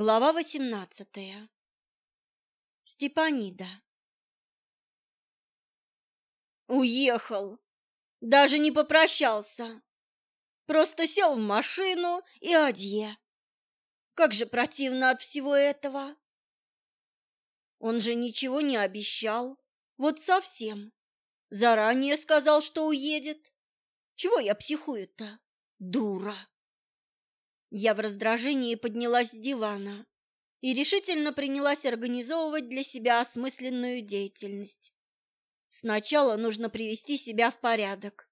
Глава восемнадцатая. Степанида. Уехал. Даже не попрощался. Просто сел в машину и адье. Как же противно от всего этого. Он же ничего не обещал. Вот совсем. Заранее сказал, что уедет. Чего я психую-то? Дура. Я в раздражении поднялась с дивана и решительно принялась организовывать для себя осмысленную деятельность. Сначала нужно привести себя в порядок.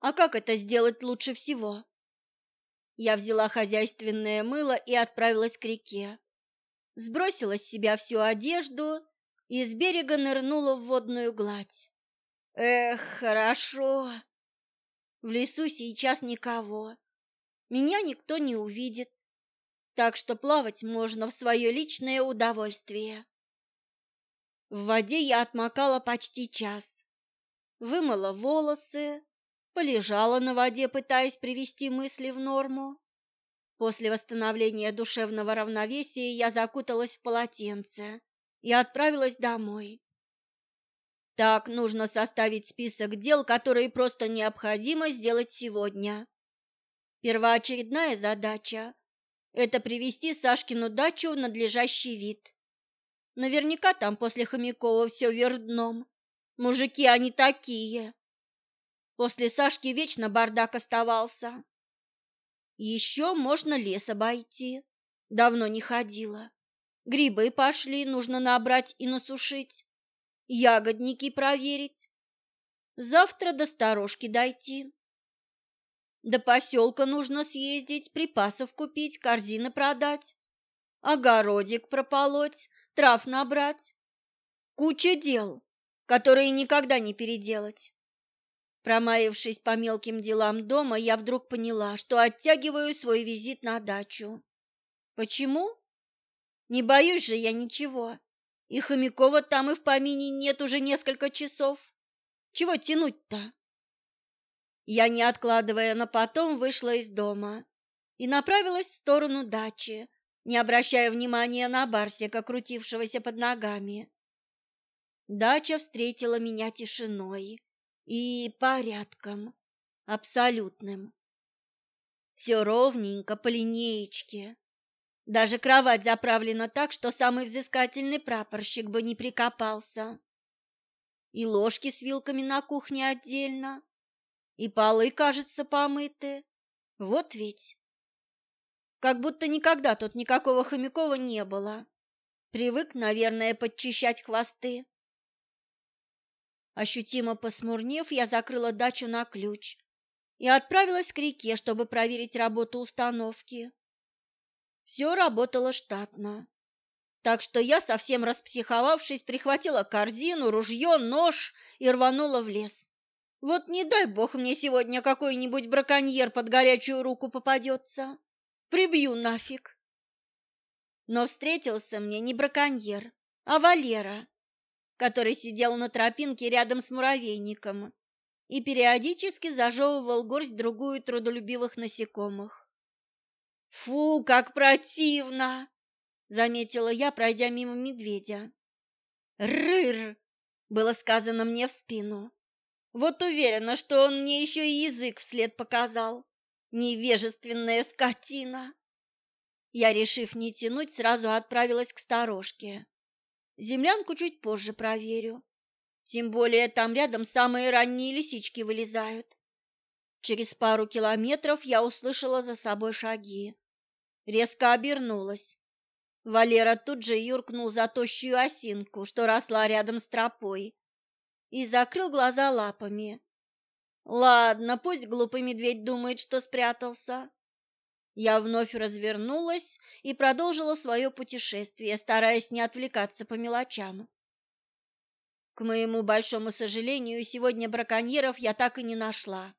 А как это сделать лучше всего? Я взяла хозяйственное мыло и отправилась к реке. Сбросила с себя всю одежду и с берега нырнула в водную гладь. Эх, хорошо. В лесу сейчас никого меня никто не увидит, так что плавать можно в свое личное удовольствие. В воде я отмокала почти час, вымыла волосы, полежала на воде, пытаясь привести мысли в норму. После восстановления душевного равновесия я закуталась в полотенце и отправилась домой. Так нужно составить список дел, которые просто необходимо сделать сегодня. Первоочередная задача – это привести Сашкину дачу в надлежащий вид. Наверняка там после Хомякова все вверх дном. Мужики они такие. После Сашки вечно бардак оставался. Еще можно лес обойти. Давно не ходила. Грибы пошли, нужно набрать и насушить. Ягодники проверить. Завтра до сторожки дойти. До поселка нужно съездить, припасов купить, корзины продать, огородик прополоть, трав набрать. Куча дел, которые никогда не переделать. Промаявшись по мелким делам дома, я вдруг поняла, что оттягиваю свой визит на дачу. Почему? Не боюсь же я ничего. И Хомякова там и в помине нет уже несколько часов. Чего тянуть-то? Я, не откладывая на потом, вышла из дома и направилась в сторону дачи, не обращая внимания на Барсика, крутившегося под ногами. Дача встретила меня тишиной и порядком, абсолютным. Все ровненько, по линеечке. Даже кровать заправлена так, что самый взыскательный прапорщик бы не прикопался. И ложки с вилками на кухне отдельно, и полы, кажется, помыты. Вот ведь. Как будто никогда тут никакого Хомякова не было. Привык, наверное, подчищать хвосты. Ощутимо посмурнев, я закрыла дачу на ключ и отправилась к реке, чтобы проверить работу установки. Все работало штатно. Так что я, совсем распсиховавшись, прихватила корзину, ружье, нож и рванула в лес. Вот не дай бог мне сегодня какой-нибудь браконьер под горячую руку попадется. Прибью нафиг. Но встретился мне не браконьер, а Валера, который сидел на тропинке рядом с муравейником и периодически зажевывал горсть-другую трудолюбивых насекомых. «Фу, как противно!» — заметила я, пройдя мимо медведя. «Рыр!» — было сказано мне в спину. Вот уверена, что он мне еще и язык вслед показал. Невежественная скотина. Я, решив не тянуть, сразу отправилась к сторожке. Землянку чуть позже проверю. Тем более там рядом самые ранние лисички вылезают. Через пару километров я услышала за собой шаги. Резко обернулась. Валера тут же юркнул за тощую осинку, что росла рядом с тропой и закрыл глаза лапами. Ладно, пусть глупый медведь думает, что спрятался. Я вновь развернулась и продолжила свое путешествие, стараясь не отвлекаться по мелочам. К моему большому сожалению, сегодня браконьеров я так и не нашла.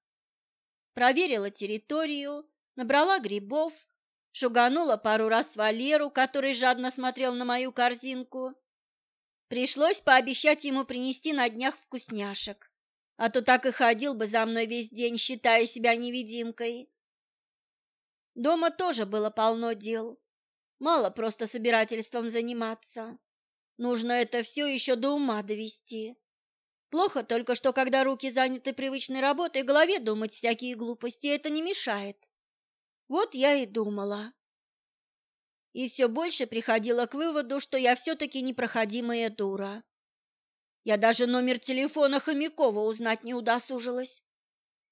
Проверила территорию, набрала грибов, шуганула пару раз Валеру, который жадно смотрел на мою корзинку, Пришлось пообещать ему принести на днях вкусняшек, а то так и ходил бы за мной весь день, считая себя невидимкой. Дома тоже было полно дел. Мало просто собирательством заниматься. Нужно это все еще до ума довести. Плохо только, что когда руки заняты привычной работой, голове думать всякие глупости это не мешает. Вот я и думала. И все больше приходила к выводу, что я все-таки непроходимая дура. Я даже номер телефона Хомякова узнать не удосужилась.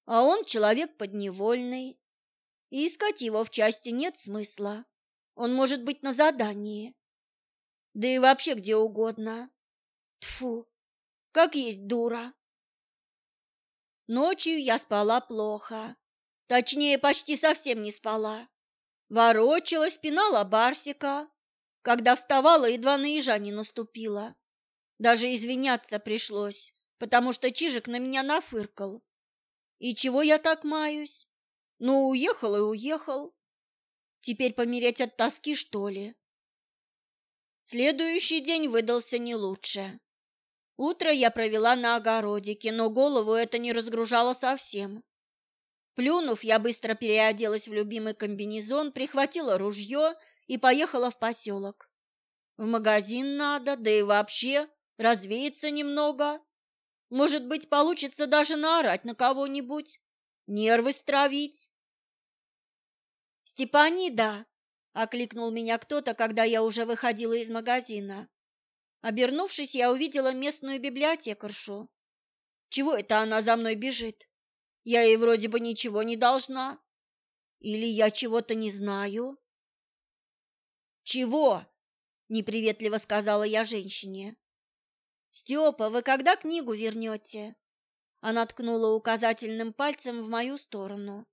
А он человек подневольный, и искать его в части нет смысла. Он может быть на задании да и вообще где угодно. Тфу, как есть дура. Ночью я спала плохо, точнее, почти совсем не спала. Ворочалась, пинала Барсика. Когда вставала, едва на не наступила. Даже извиняться пришлось, потому что Чижик на меня нафыркал. И чего я так маюсь? Ну, уехал и уехал. Теперь помереть от тоски, что ли? Следующий день выдался не лучше. Утро я провела на огородике, но голову это не разгружало совсем. Плюнув, я быстро переоделась в любимый комбинезон, прихватила ружье и поехала в поселок. В магазин надо, да и вообще развеяться немного. Может быть, получится даже наорать на кого-нибудь, нервы стравить. Степанида, окликнул меня кто-то, когда я уже выходила из магазина. Обернувшись, я увидела местную библиотекаршу. Чего это она за мной бежит? Я ей вроде бы ничего не должна. Или я чего-то не знаю? Чего? неприветливо сказала я женщине. Степа, вы когда книгу вернете?» Она ткнула указательным пальцем в мою сторону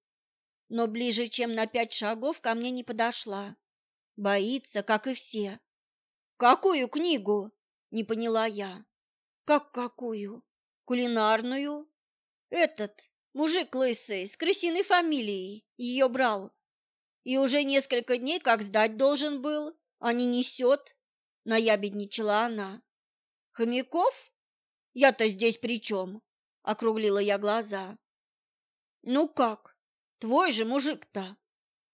но ближе, чем на пять шагов, ко мне не подошла. Боится, как и все. «Какую книгу?» — не поняла я. «Как какую? Кулинарную?» «Этот, мужик лысый, с крысиной фамилией, ее брал. И уже несколько дней как сдать должен был, а не несет», — наябедничала она. «Хомяков? Я-то здесь при чем?» — округлила я глаза. «Ну как? Твой же мужик-то.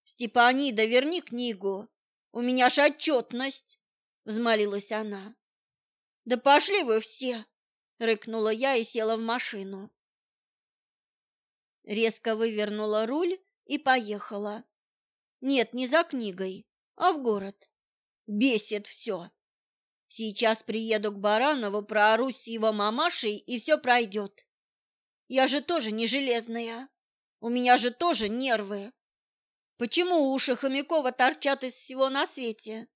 Степанида, верни книгу. У меня ж отчетность, взмолилась она. Да пошли вы все, рыкнула я и села в машину. Резко вывернула руль и поехала. Нет, не за книгой, а в город. Бесит все. Сейчас приеду к Баранову, проорусь с его мамашей, и все пройдет. Я же тоже не железная. У меня же тоже нервы. Почему уши Хомякова торчат из всего на свете?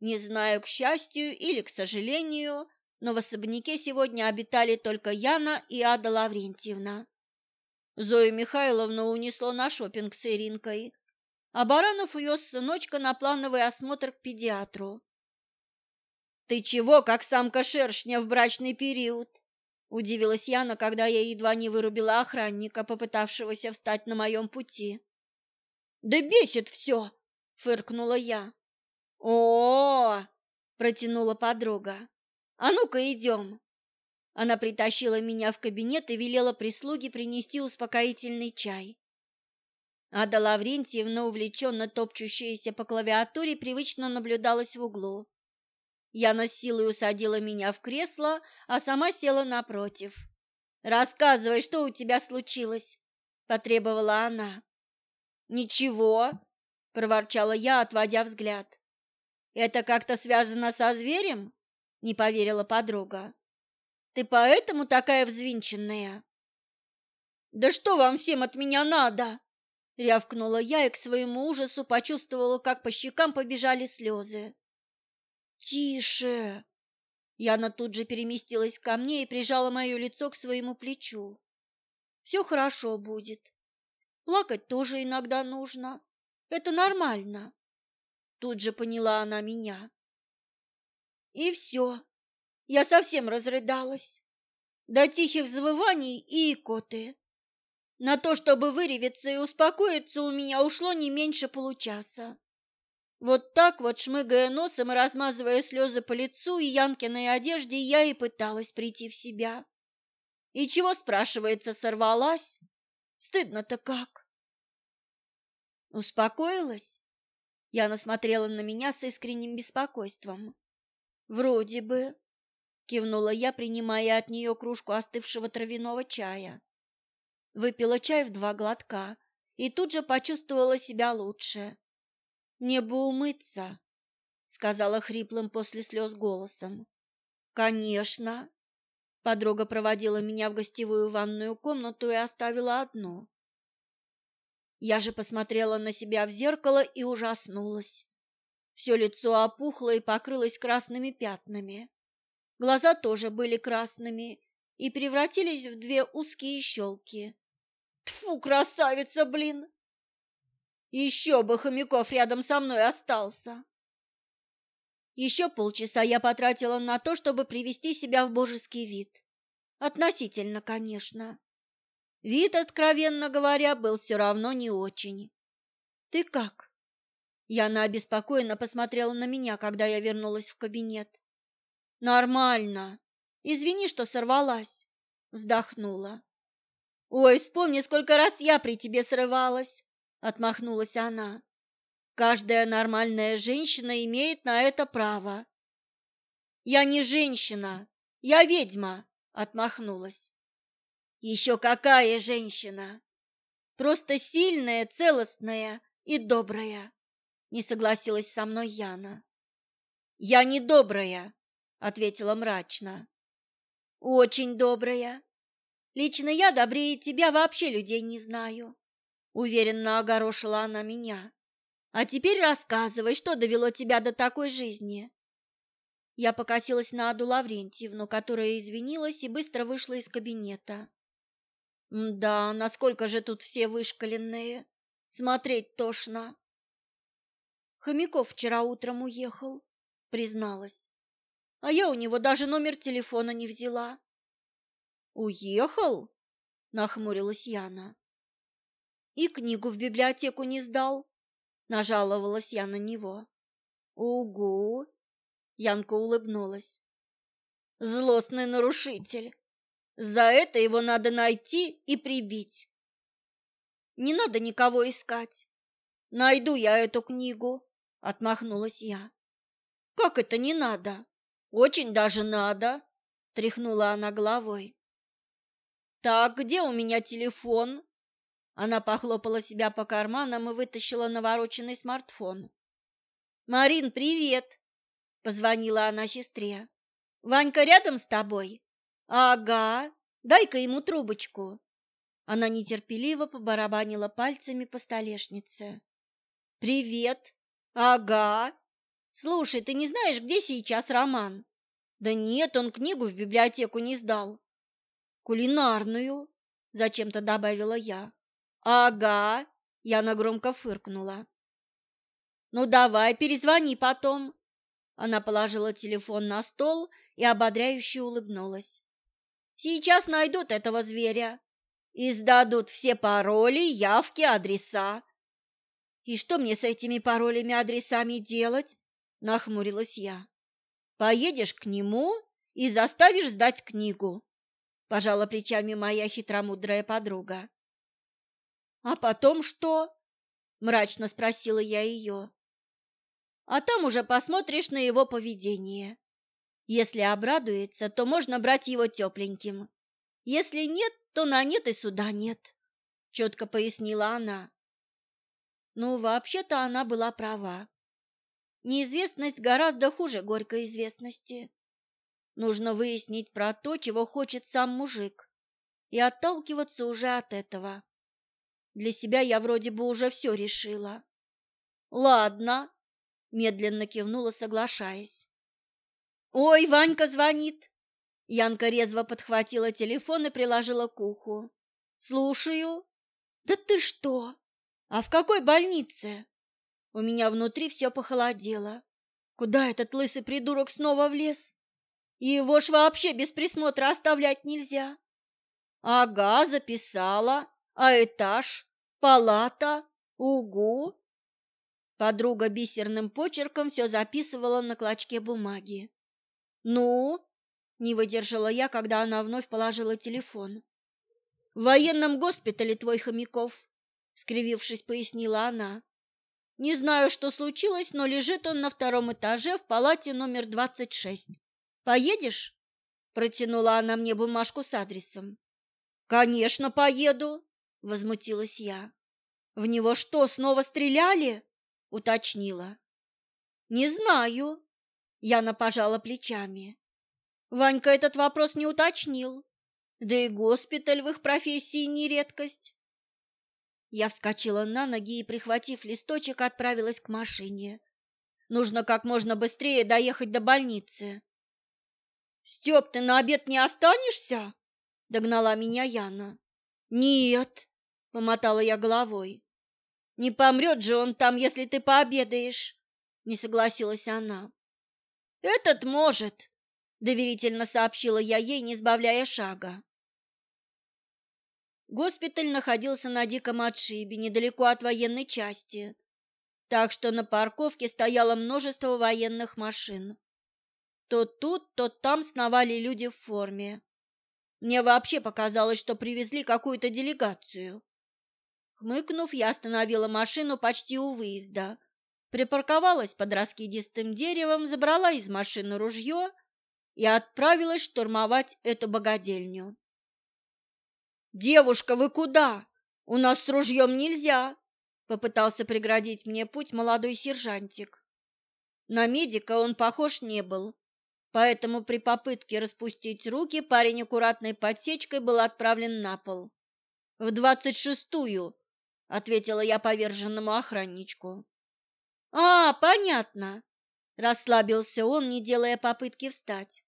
Не знаю, к счастью или к сожалению, но в особняке сегодня обитали только Яна и Ада Лаврентьевна. Зою Михайловну унесло на шопинг с Иринкой, а Баранов увез сыночка на плановый осмотр к педиатру. «Ты чего, как самка шершня в брачный период?» Удивилась Яна, когда я едва не вырубила охранника, попытавшегося встать на моем пути. «Да бесит все!» — фыркнула я. о, -о, -о протянула подруга. «А ну-ка идем!» Она притащила меня в кабинет и велела прислуге принести успокоительный чай. Ада Лаврентьевна, увлеченно топчущаяся по клавиатуре, привычно наблюдалась в углу. Яна силой усадила меня в кресло, а сама села напротив. «Рассказывай, что у тебя случилось?» – потребовала она. «Ничего», – проворчала я, отводя взгляд. «Это как-то связано со зверем?» – не поверила подруга. «Ты поэтому такая взвинченная?» «Да что вам всем от меня надо?» – рявкнула я и к своему ужасу почувствовала, как по щекам побежали слезы. «Тише!» Яна тут же переместилась ко мне и прижала мое лицо к своему плечу. «Все хорошо будет. Плакать тоже иногда нужно. Это нормально». Тут же поняла она меня. И все. Я совсем разрыдалась. До тихих завываний и икоты. На то, чтобы выреветься и успокоиться, у меня ушло не меньше получаса. Вот так вот, шмыгая носом и размазывая слезы по лицу и Янкиной одежде, я и пыталась прийти в себя. И чего, спрашивается, сорвалась? Стыдно-то как. Успокоилась? Яна смотрела на меня с искренним беспокойством. «Вроде бы», — кивнула я, принимая от нее кружку остывшего травяного чая. Выпила чай в два глотка и тут же почувствовала себя лучше. «Мне бы умыться», — сказала хриплым после слез голосом. «Конечно». Подруга проводила меня в гостевую ванную комнату и оставила одну. Я же посмотрела на себя в зеркало и ужаснулась. Все лицо опухло и покрылось красными пятнами. Глаза тоже были красными и превратились в две узкие щелки. Тфу, красавица, блин! Еще бы Хомяков рядом со мной остался. Еще полчаса я потратила на то, чтобы привести себя в божеский вид. Относительно, конечно. Вид, откровенно говоря, был все равно не очень. «Ты как?» Яна обеспокоенно посмотрела на меня, когда я вернулась в кабинет. «Нормально. Извини, что сорвалась», — вздохнула. «Ой, вспомни, сколько раз я при тебе срывалась», — отмахнулась она. «Каждая нормальная женщина имеет на это право». «Я не женщина, я ведьма», — отмахнулась. Еще какая женщина! Просто сильная, целостная и добрая, не согласилась со мной Яна. Я не добрая, ответила мрачно. Очень добрая. Лично я добрее тебя вообще людей не знаю, уверенно огорошила она меня. А теперь рассказывай, что довело тебя до такой жизни. Я покосилась на Аду Лаврентьевну, которая извинилась и быстро вышла из кабинета. Да, насколько же тут все вышкаленные. Смотреть тошно. Хомяков вчера утром уехал, призналась. А я у него даже номер телефона не взяла. Уехал? Нахмурилась Яна. И книгу в библиотеку не сдал, нажаловалась я на него. Угу. Янка улыбнулась. Злостный нарушитель. За это его надо найти и прибить. Не надо никого искать. Найду я эту книгу, отмахнулась я. Как это не надо? Очень даже надо, тряхнула она головой. Так, где у меня телефон? Она похлопала себя по карманам и вытащила навороченный смартфон. Марин, привет, позвонила она сестре. Ванька рядом с тобой? Ага, дай-ка ему трубочку. Она нетерпеливо побарабанила пальцами по столешнице. Привет. Ага. Слушай, ты не знаешь, где сейчас Роман? Да нет, он книгу в библиотеку не сдал. Кулинарную, зачем-то добавила я. Ага, Яна громко фыркнула. Ну давай, перезвони потом. Она положила телефон на стол и ободряюще улыбнулась. Сейчас найдут этого зверя и сдадут все пароли, явки, адреса. И что мне с этими паролями, адресами делать? Нахмурилась я. Поедешь к нему и заставишь сдать книгу, пожала плечами моя хитромудрая подруга. А потом что? мрачно спросила я ее. А там уже посмотришь на его поведение. Если обрадуется, то можно брать его тепленьким. Если нет, то на нет и суда нет, четко пояснила она. Ну, вообще-то она была права. Неизвестность гораздо хуже горькой известности. Нужно выяснить про то, чего хочет сам мужик, и отталкиваться уже от этого. Для себя я вроде бы уже все решила. Ладно, медленно кивнула, соглашаясь. «Ой, Ванька звонит!» Янка резво подхватила телефон и приложила к уху. «Слушаю». «Да ты что? А в какой больнице?» У меня внутри все похолодело. Куда этот лысый придурок снова влез? И его ж вообще без присмотра оставлять нельзя. Ага, записала. А этаж? Палата? Угу. Подруга бисерным почерком все записывала на клочке бумаги. «Ну?» – не выдержала я, когда она вновь положила телефон. «В военном госпитале твой Хомяков», – скривившись, пояснила она. Не знаю, что случилось, но лежит он на втором этаже в палате номер 26. Поедешь? Протянула она мне бумажку с адресом. Конечно, поеду, возмутилась я. В него что, снова стреляли? уточнила. Не знаю. Яна пожала плечами. Ванька этот вопрос не уточнил. Да и госпиталь в их профессии не редкость. Я вскочила на ноги и, прихватив листочек, отправилась к машине. Нужно как можно быстрее доехать до больницы. «Степ, ты на обед не останешься?» — догнала меня Яна. «Нет», — помотала я головой. «Не помрет же он там, если ты пообедаешь», — не согласилась она. «Этот может», — доверительно сообщила я ей, не сбавляя шага. Госпиталь находился на диком отшибе, недалеко от военной части, так что на парковке стояло множество военных машин. То тут, то там сновали люди в форме. Мне вообще показалось, что привезли какую-то делегацию. Хмыкнув, я остановила машину почти у выезда, припарковалась под раскидистым деревом, забрала из машины ружье и отправилась штурмовать эту богадельню. «Девушка, вы куда? У нас с ружьем нельзя!» Попытался преградить мне путь молодой сержантик. На медика он похож не был, поэтому при попытке распустить руки парень аккуратной подсечкой был отправлен на пол. «В двадцать шестую!» — ответила я поверженному охранничку. «А, понятно!» — расслабился он, не делая попытки встать.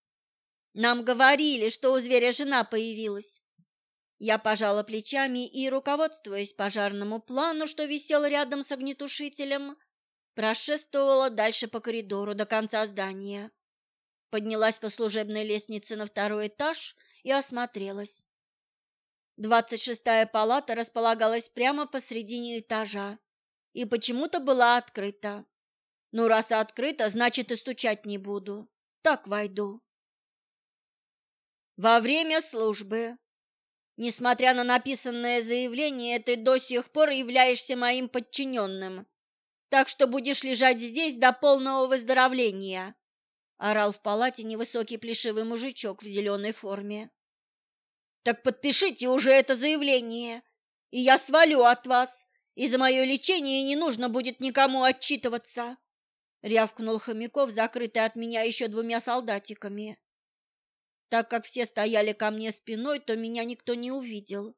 «Нам говорили, что у зверя жена появилась. Я пожала плечами и, руководствуясь пожарному плану, что висел рядом с огнетушителем, прошествовала дальше по коридору до конца здания. Поднялась по служебной лестнице на второй этаж и осмотрелась. Двадцать шестая палата располагалась прямо посредине этажа и почему-то была открыта. Ну, раз открыта, значит и стучать не буду. Так войду. Во время службы Несмотря на написанное заявление, ты до сих пор являешься моим подчиненным, так что будешь лежать здесь до полного выздоровления», — орал в палате невысокий плешивый мужичок в зеленой форме. «Так подпишите уже это заявление, и я свалю от вас, и за мое лечение не нужно будет никому отчитываться», — рявкнул Хомяков, закрытый от меня еще двумя солдатиками. Так как все стояли ко мне спиной, то меня никто не увидел.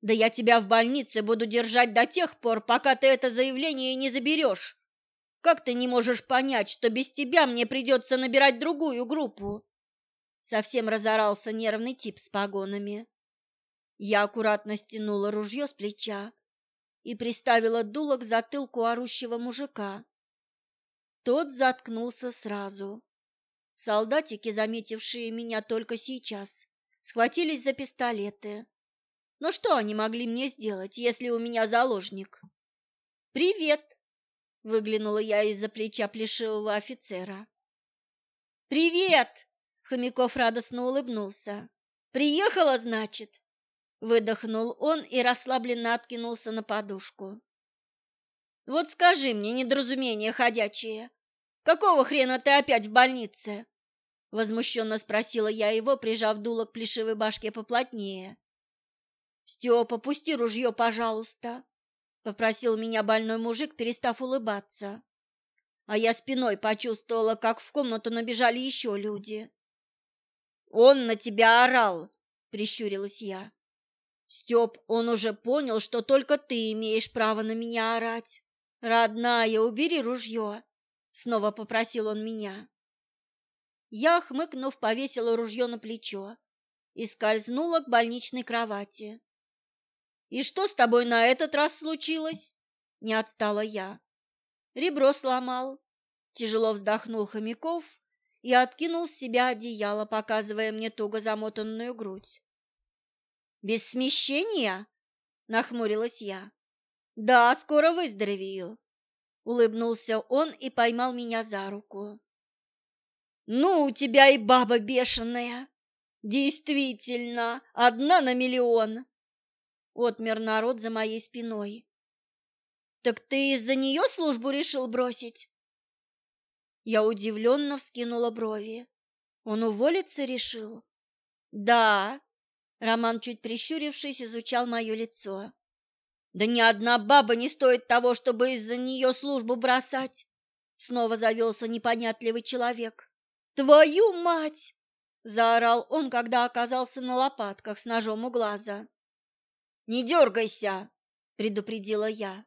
Да я тебя в больнице буду держать до тех пор, пока ты это заявление не заберешь. Как ты не можешь понять, что без тебя мне придется набирать другую группу? Совсем разорался нервный тип с погонами. Я аккуратно стянула ружье с плеча и приставила дуло к затылку орущего мужика. Тот заткнулся сразу. Солдатики, заметившие меня только сейчас, схватились за пистолеты. Но что они могли мне сделать, если у меня заложник? «Привет!» — выглянула я из-за плеча плешивого офицера. «Привет!» — Хомяков радостно улыбнулся. «Приехала, значит?» Выдохнул он и расслабленно откинулся на подушку. «Вот скажи мне, недоразумение ходячее, какого хрена ты опять в больнице?» Возмущенно спросила я его, прижав дуло к плешивой башке поплотнее. «Степа, пусти ружье, пожалуйста!» — попросил меня больной мужик, перестав улыбаться. А я спиной почувствовала, как в комнату набежали еще люди. «Он на тебя орал!» — прищурилась я. «Степ, он уже понял, что только ты имеешь право на меня орать. Родная, убери ружье!» — снова попросил он меня. Я, хмыкнув, повесила ружье на плечо и скользнула к больничной кровати. «И что с тобой на этот раз случилось?» — не отстала я. «Ребро сломал», — тяжело вздохнул Хомяков и откинул с себя одеяло, показывая мне туго замотанную грудь. «Без смещения?» — нахмурилась я. «Да, скоро выздоровею», — улыбнулся он и поймал меня за руку. Ну, у тебя и баба бешеная. Действительно, одна на миллион. Отмер народ за моей спиной. Так ты из-за нее службу решил бросить? Я удивленно вскинула брови. Он уволиться решил? Да. Роман, чуть прищурившись, изучал мое лицо. Да ни одна баба не стоит того, чтобы из-за нее службу бросать. Снова завелся непонятливый человек. Твою мать! Заорал он, когда оказался на лопатках с ножом у глаза. «Не дергайся!» — предупредила я.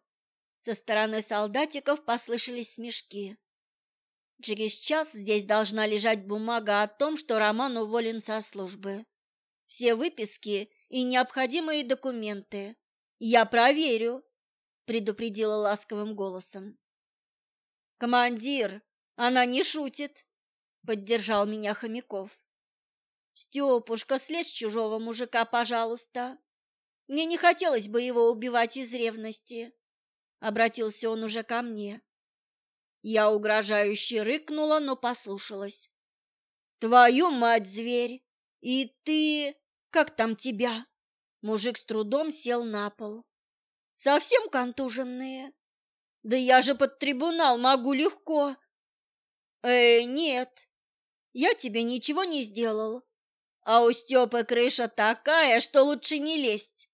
Со стороны солдатиков послышались смешки. Через час здесь должна лежать бумага о том, что Роман уволен со службы. Все выписки и необходимые документы. Я проверю, предупредила ласковым голосом. Командир, она не шутит, поддержал меня Хомяков. Степушка, слезь с чужого мужика, пожалуйста. Мне не хотелось бы его убивать из ревности. Обратился он уже ко мне. Я угрожающе рыкнула, но послушалась. Твою мать, зверь! И ты... Как там тебя? Мужик с трудом сел на пол. Совсем контуженные? Да я же под трибунал могу легко. Э, нет, я тебе ничего не сделал. А у Степы крыша такая, что лучше не лезть.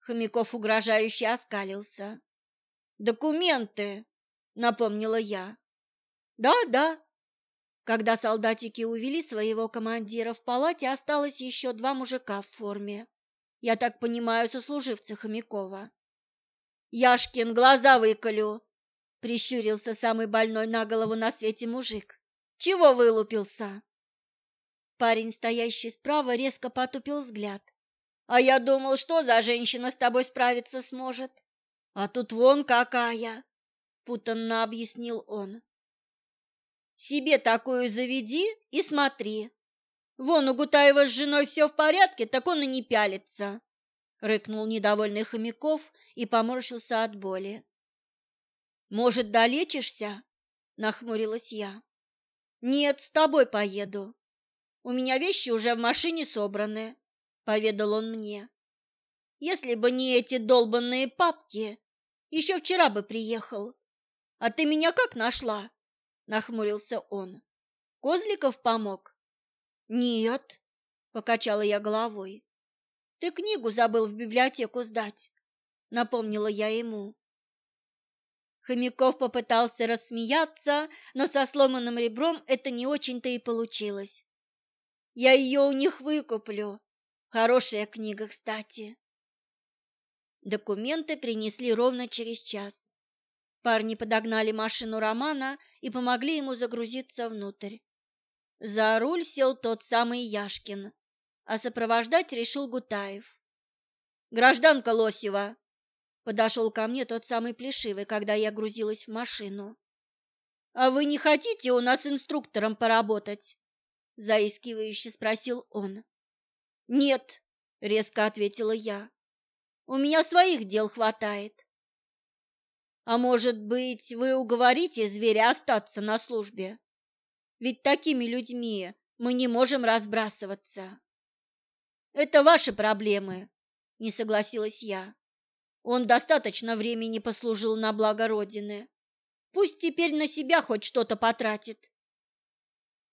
Хомяков угрожающе оскалился. Документы, напомнила я. Да, да. Когда солдатики увели своего командира, в палате осталось еще два мужика в форме. Я так понимаю, сослуживцы Хомякова. Яшкин, глаза выколю, прищурился самый больной на голову на свете мужик. Чего вылупился? Парень, стоящий справа, резко потупил взгляд. А я думал, что за женщина с тобой справиться сможет. А тут вон какая, путанно объяснил он. Себе такую заведи и смотри. Вон у Гутаева с женой все в порядке, так он и не пялится. Рыкнул недовольный Хомяков и поморщился от боли. Может, долечишься? Нахмурилась я. Нет, с тобой поеду. У меня вещи уже в машине собраны, поведал он мне. Если бы не эти долбанные папки, еще вчера бы приехал. А ты меня как нашла? нахмурился он. Козликов помог? Нет, покачала я головой. Ты книгу забыл в библиотеку сдать, напомнила я ему. Хомяков попытался рассмеяться, но со сломанным ребром это не очень-то и получилось. Я ее у них выкуплю. Хорошая книга, кстати. Документы принесли ровно через час. Парни подогнали машину Романа и помогли ему загрузиться внутрь. За руль сел тот самый Яшкин, а сопровождать решил Гутаев. «Гражданка Лосева!» Подошел ко мне тот самый плешивый, когда я грузилась в машину. «А вы не хотите у нас инструктором поработать?» заискивающе спросил он. Нет, резко ответила я. У меня своих дел хватает. А может быть, вы уговорите зверя остаться на службе? Ведь такими людьми мы не можем разбрасываться. Это ваши проблемы, не согласилась я. Он достаточно времени послужил на благо Родины. Пусть теперь на себя хоть что-то потратит.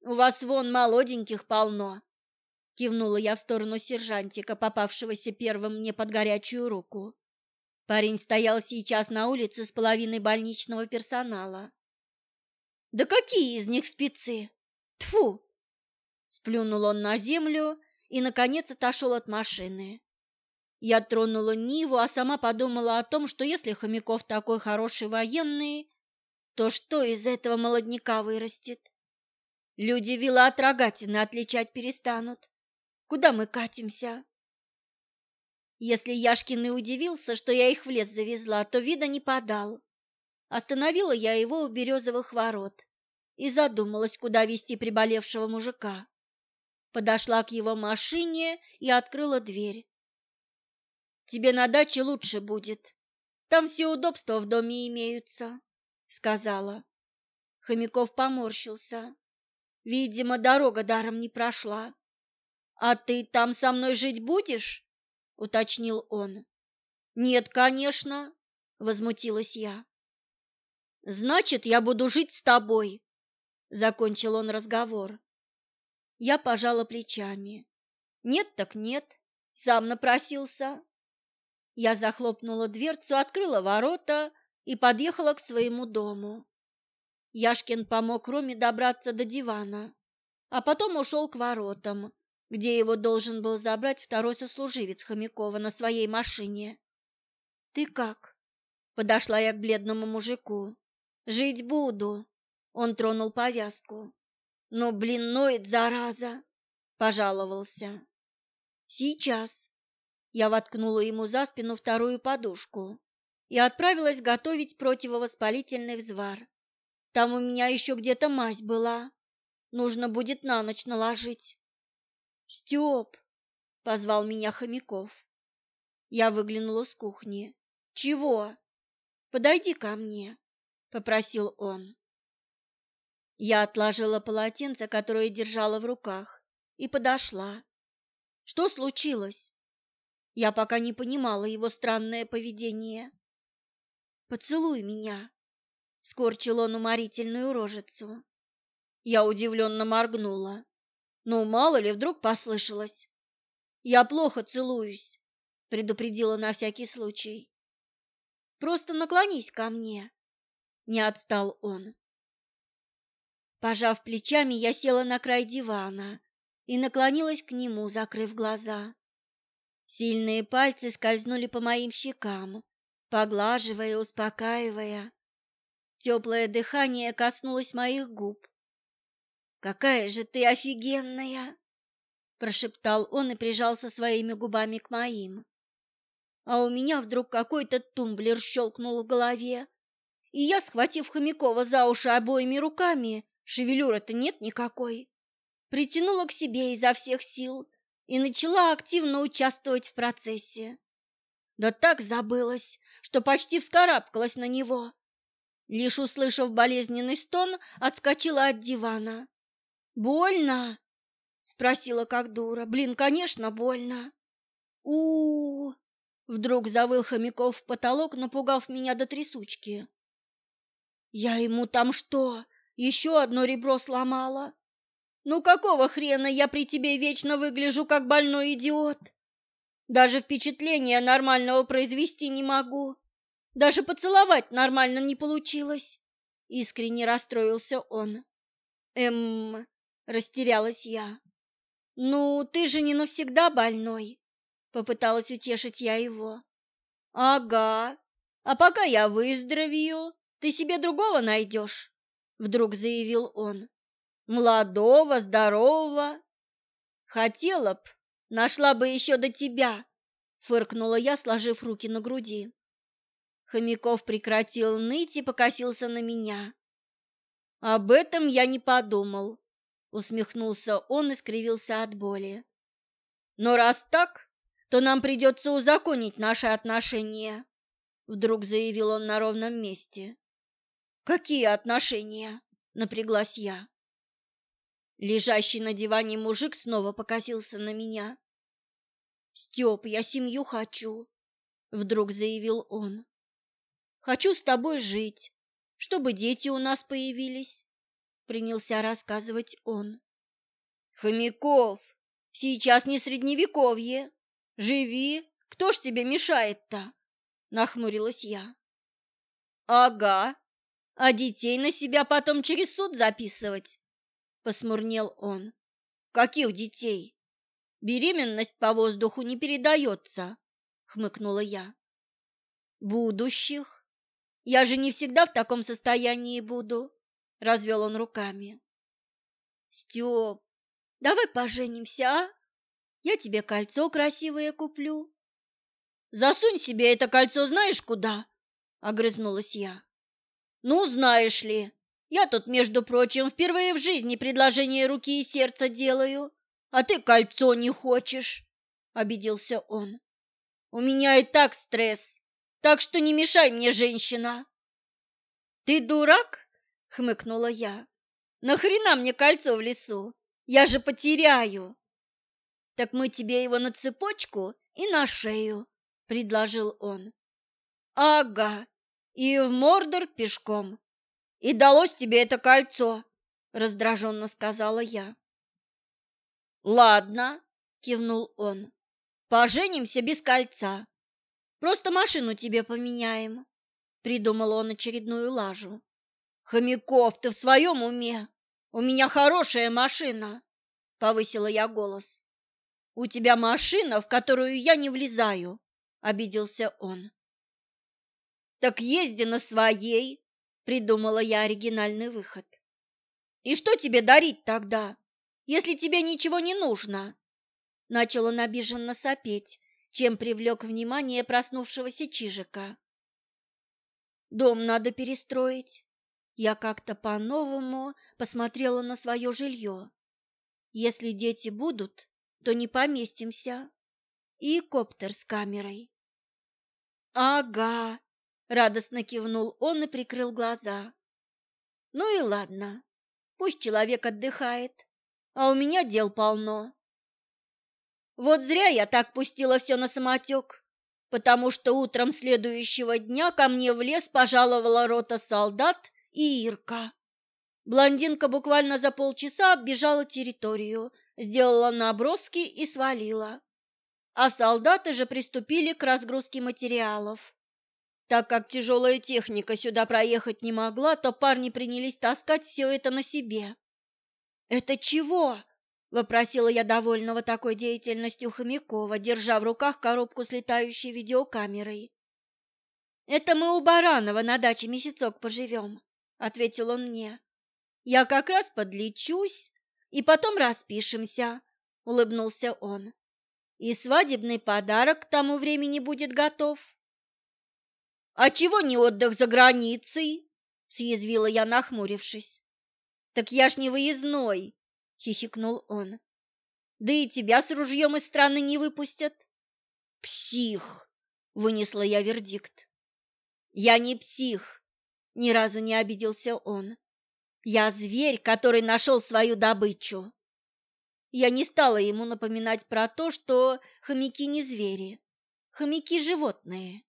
У вас вон молоденьких полно, кивнула я в сторону сержантика, попавшегося первым мне под горячую руку. Парень стоял сейчас на улице с половиной больничного персонала. Да какие из них спецы? Тфу! Сплюнул он на землю и наконец отошел от машины. Я тронула Ниву, а сама подумала о том, что если Хомяков такой хороший военный, то что из этого молодняка вырастет? Люди вила от рогатины отличать перестанут. Куда мы катимся? Если Яшкин и удивился, что я их в лес завезла, то вида не подал. Остановила я его у березовых ворот и задумалась, куда вести приболевшего мужика. Подошла к его машине и открыла дверь. «Тебе на даче лучше будет. Там все удобства в доме имеются», — сказала. Хомяков поморщился. Видимо, дорога даром не прошла. А ты там со мной жить будешь? уточнил он. Нет, конечно, возмутилась я. Значит, я буду жить с тобой, закончил он разговор. Я пожала плечами. Нет так нет, сам напросился. Я захлопнула дверцу, открыла ворота и подъехала к своему дому. Яшкин помог Роме добраться до дивана, а потом ушел к воротам, где его должен был забрать второй сослуживец Хомякова на своей машине. «Ты как?» — подошла я к бледному мужику. «Жить буду», — он тронул повязку. «Но, блин, ноет, зараза!» — пожаловался. «Сейчас». Я воткнула ему за спину вторую подушку и отправилась готовить противовоспалительный взвар. Там у меня еще где-то мазь была. Нужно будет на ночь наложить. Степ, позвал меня Хомяков. Я выглянула с кухни. Чего? Подойди ко мне, попросил он. Я отложила полотенце, которое держала в руках, и подошла. Что случилось? Я пока не понимала его странное поведение. Поцелуй меня, скорчил он уморительную рожицу. Я удивленно моргнула. Ну, мало ли, вдруг послышалось. Я плохо целуюсь, предупредила на всякий случай. Просто наклонись ко мне. Не отстал он. Пожав плечами, я села на край дивана и наклонилась к нему, закрыв глаза. Сильные пальцы скользнули по моим щекам, поглаживая, успокаивая. Теплое дыхание коснулось моих губ. «Какая же ты офигенная!» Прошептал он и прижался своими губами к моим. А у меня вдруг какой-то тумблер щелкнул в голове, и я, схватив Хомякова за уши обоими руками, шевелюры-то нет никакой, притянула к себе изо всех сил и начала активно участвовать в процессе. Да так забылась, что почти вскарабкалась на него. Лишь услышав болезненный стон, отскочила от дивана. «Больно?» — спросила как дура. «Блин, конечно, больно!» у, Вдруг завыл Хомяков в потолок, напугав меня до трясучки. «Я ему там что, еще одно ребро сломала? Ну какого хрена я при тебе вечно выгляжу как больной идиот? Даже впечатления нормального произвести не могу!» Даже поцеловать нормально не получилось. Искренне расстроился он. Эм, растерялась я. Ну, ты же не навсегда больной, попыталась утешить я его. Ага. А пока я выздоровею, ты себе другого найдешь, вдруг заявил он. Молодого, здорового. Хотела б, нашла бы еще до тебя, фыркнула я, сложив руки на груди. Хомяков прекратил ныть и покосился на меня. «Об этом я не подумал», — усмехнулся он и скривился от боли. «Но раз так, то нам придется узаконить наши отношения», — вдруг заявил он на ровном месте. «Какие отношения?» — напряглась я. Лежащий на диване мужик снова покосился на меня. «Степ, я семью хочу», — вдруг заявил он. Хочу с тобой жить, чтобы дети у нас появились, принялся рассказывать он. Хомяков, сейчас не средневековье. Живи, кто ж тебе мешает-то? Нахмурилась я. Ага, а детей на себя потом через суд записывать? Посмурнел он. Каких детей? Беременность по воздуху не передается, хмыкнула я. Будущих. Я же не всегда в таком состоянии буду, развел он руками. Степ, давай поженимся, а? Я тебе кольцо красивое куплю. Засунь себе это кольцо знаешь куда? огрызнулась я. Ну, знаешь ли, я тут, между прочим, впервые в жизни предложение руки и сердца делаю, а ты кольцо не хочешь, обиделся он. У меня и так стресс. Так что не мешай мне, женщина. Ты дурак? хмыкнула я. Нахрена мне кольцо в лесу? Я же потеряю. Так мы тебе его на цепочку и на шею, предложил он. Ага, и в Мордор пешком. И далось тебе это кольцо, раздраженно сказала я. Ладно, кивнул он. Поженимся без кольца. Просто машину тебе поменяем. Придумал он очередную лажу. Хомяков, ты в своем уме? У меня хорошая машина, повысила я голос. У тебя машина, в которую я не влезаю, обиделся он. Так езди на своей, придумала я оригинальный выход. И что тебе дарить тогда, если тебе ничего не нужно? Начал он обиженно сопеть, чем привлек внимание проснувшегося Чижика. Дом надо перестроить. Я как-то по-новому посмотрела на свое жилье. Если дети будут, то не поместимся. И коптер с камерой. Ага, радостно кивнул он и прикрыл глаза. Ну и ладно, пусть человек отдыхает, а у меня дел полно. Вот зря я так пустила все на самотек, потому что утром следующего дня ко мне в лес пожаловала рота солдат и Ирка. Блондинка буквально за полчаса оббежала территорию, сделала наброски и свалила. А солдаты же приступили к разгрузке материалов. Так как тяжелая техника сюда проехать не могла, то парни принялись таскать все это на себе. «Это чего?» — вопросила я довольного такой деятельностью Хомякова, держа в руках коробку с летающей видеокамерой. «Это мы у Баранова на даче месяцок поживем», — ответил он мне. «Я как раз подлечусь, и потом распишемся», — улыбнулся он. «И свадебный подарок к тому времени будет готов». «А чего не отдых за границей?» — съязвила я, нахмурившись. «Так я ж не выездной», хихикнул он. Да и тебя с ружьем из страны не выпустят. Псих, вынесла я вердикт. Я не псих, ни разу не обиделся он. Я зверь, который нашел свою добычу. Я не стала ему напоминать про то, что хомяки не звери, хомяки животные.